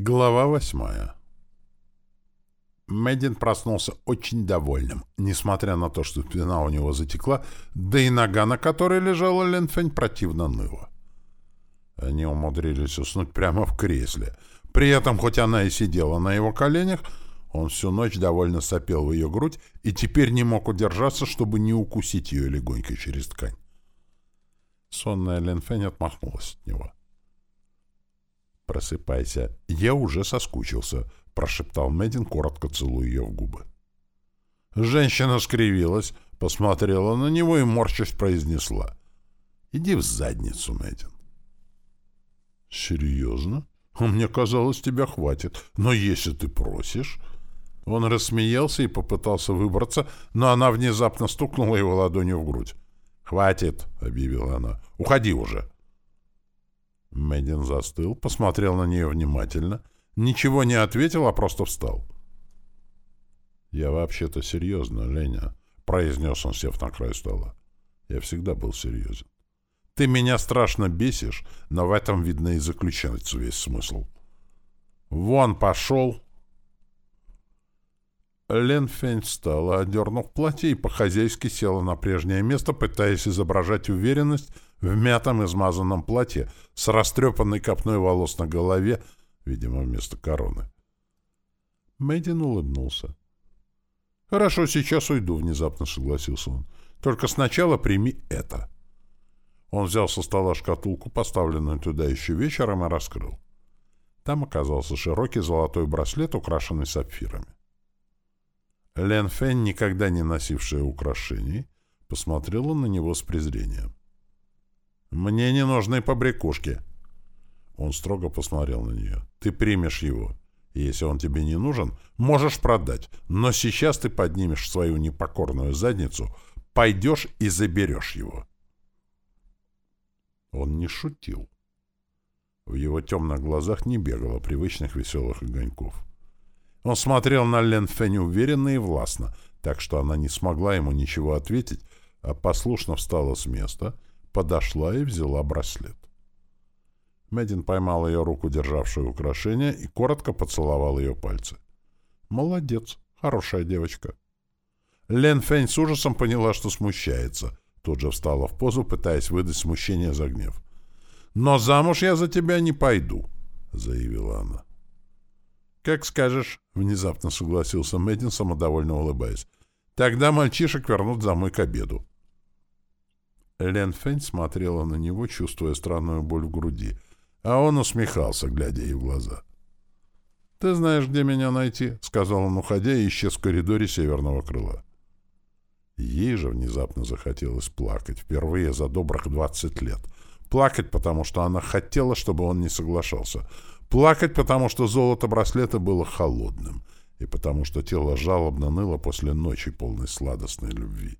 Глава восьмая. Мэддин проснулся очень довольным, несмотря на то, что спина у него затекла, да и нога, на которой лежала Ленфень, противно ныла. Они умудрились уснуть прямо в кресле. При этом, хоть она и сидела на его коленях, он всю ночь довольно сопел в ее грудь и теперь не мог удержаться, чтобы не укусить ее легонько через ткань. Сонная Ленфень отмахнулась от него. — «Просыпайся. Я уже соскучился», — прошептал Мэддин, коротко целуя ее в губы. Женщина скривилась, посмотрела на него и, морщась, произнесла. «Иди в задницу, Мэддин». «Серьезно? Мне казалось, тебя хватит. Но если ты просишь...» Он рассмеялся и попытался выбраться, но она внезапно стукнула его ладонью в грудь. «Хватит», — объявила она. «Уходи уже». Мэддин застыл, посмотрел на нее внимательно, ничего не ответил, а просто встал. «Я вообще-то серьезно, Леня», — произнес он, сев на край стола. «Я всегда был серьезен. Ты меня страшно бесишь, но в этом, видно, и заключается весь смысл. Вон пошел!» Лен Фень встала, одернув платье и по-хозяйски села на прежнее место, пытаясь изображать уверенность в мятом измазанном платье с растрепанной копной волос на голове, видимо, вместо короны. Мэддин улыбнулся. «Хорошо, сейчас уйду», — внезапно согласился он. «Только сначала прими это». Он взял со стола шкатулку, поставленную туда еще вечером, и раскрыл. Там оказался широкий золотой браслет, украшенный сапфирами. Лен Фен, никогда не носившая украшений, посмотрела на него с презрением. «Мне не нужны побрякушки». Он строго посмотрел на нее. «Ты примешь его. Если он тебе не нужен, можешь продать. Но сейчас ты поднимешь свою непокорную задницу, пойдешь и заберешь его». Он не шутил. В его темных глазах не бегало привычных веселых огоньков. Он смотрел на Лен Фэнь уверенно и властно, так что она не смогла ему ничего ответить, а послушно встала с места — подошла и взяла браслет. Мэддин поймал ее руку, державшую украшение, и коротко поцеловал ее пальцы. «Молодец, хорошая девочка». Лен Фэнь с ужасом поняла, что смущается. Тут же встала в позу, пытаясь выдать смущение за гнев. «Но замуж я за тебя не пойду», — заявила она. «Как скажешь», — внезапно согласился Мэддин, самодовольно улыбаясь. «Тогда мальчишек вернут домой к обеду». Лен Фэнь смотрела на него, чувствуя странную боль в груди, а он усмехался, глядя ей в глаза. «Ты знаешь, где меня найти?» — сказал он, уходя, и исчез в коридоре северного крыла. Ей же внезапно захотелось плакать, впервые за добрых двадцать лет. Плакать, потому что она хотела, чтобы он не соглашался. Плакать, потому что золото браслета было холодным, и потому что тело жалобно ныло после ночи полной сладостной любви.